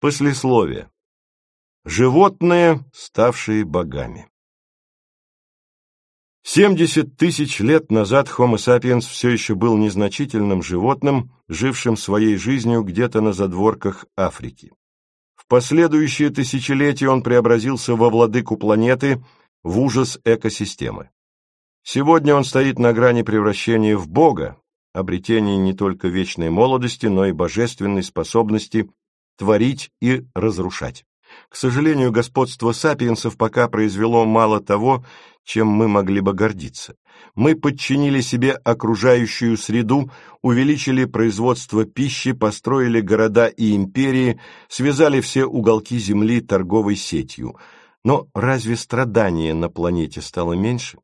Послесловие. Животные, ставшие богами. 70 тысяч лет назад Homo sapiens все еще был незначительным животным, жившим своей жизнью где-то на задворках Африки. В последующие тысячелетия он преобразился во владыку планеты, в ужас экосистемы. Сегодня он стоит на грани превращения в Бога, обретения не только вечной молодости, но и божественной способности творить и разрушать. К сожалению, господство сапиенсов пока произвело мало того, чем мы могли бы гордиться. Мы подчинили себе окружающую среду, увеличили производство пищи, построили города и империи, связали все уголки земли торговой сетью. Но разве страдания на планете стало меньше?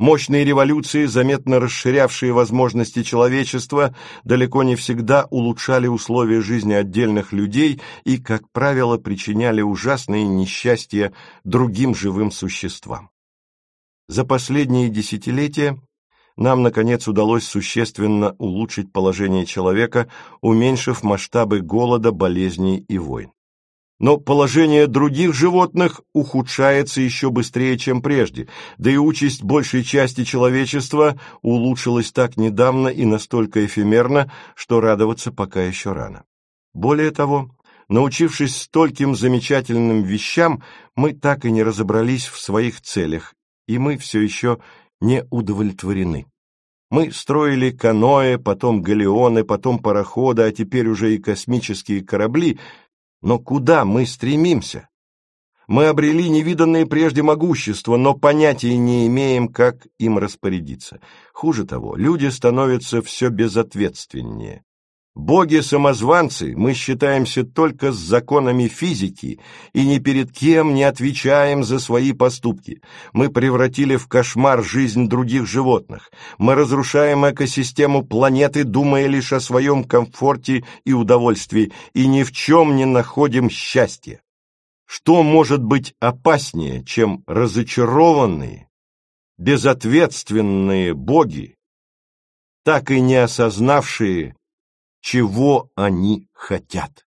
Мощные революции, заметно расширявшие возможности человечества, далеко не всегда улучшали условия жизни отдельных людей и, как правило, причиняли ужасные несчастья другим живым существам. За последние десятилетия нам, наконец, удалось существенно улучшить положение человека, уменьшив масштабы голода, болезней и войн но положение других животных ухудшается еще быстрее, чем прежде, да и участь большей части человечества улучшилась так недавно и настолько эфемерно, что радоваться пока еще рано. Более того, научившись стольким замечательным вещам, мы так и не разобрались в своих целях, и мы все еще не удовлетворены. Мы строили каноэ, потом галеоны, потом пароходы, а теперь уже и космические корабли, но куда мы стремимся? Мы обрели невиданное прежде могущество, но понятия не имеем, как им распорядиться. Хуже того, люди становятся все безответственнее. Боги-самозванцы, мы считаемся только с законами физики и ни перед кем не отвечаем за свои поступки. Мы превратили в кошмар жизнь других животных. Мы разрушаем экосистему планеты, думая лишь о своем комфорте и удовольствии, и ни в чем не находим счастья. Что может быть опаснее, чем разочарованные, безответственные боги, так и не осознавшие чего они хотят.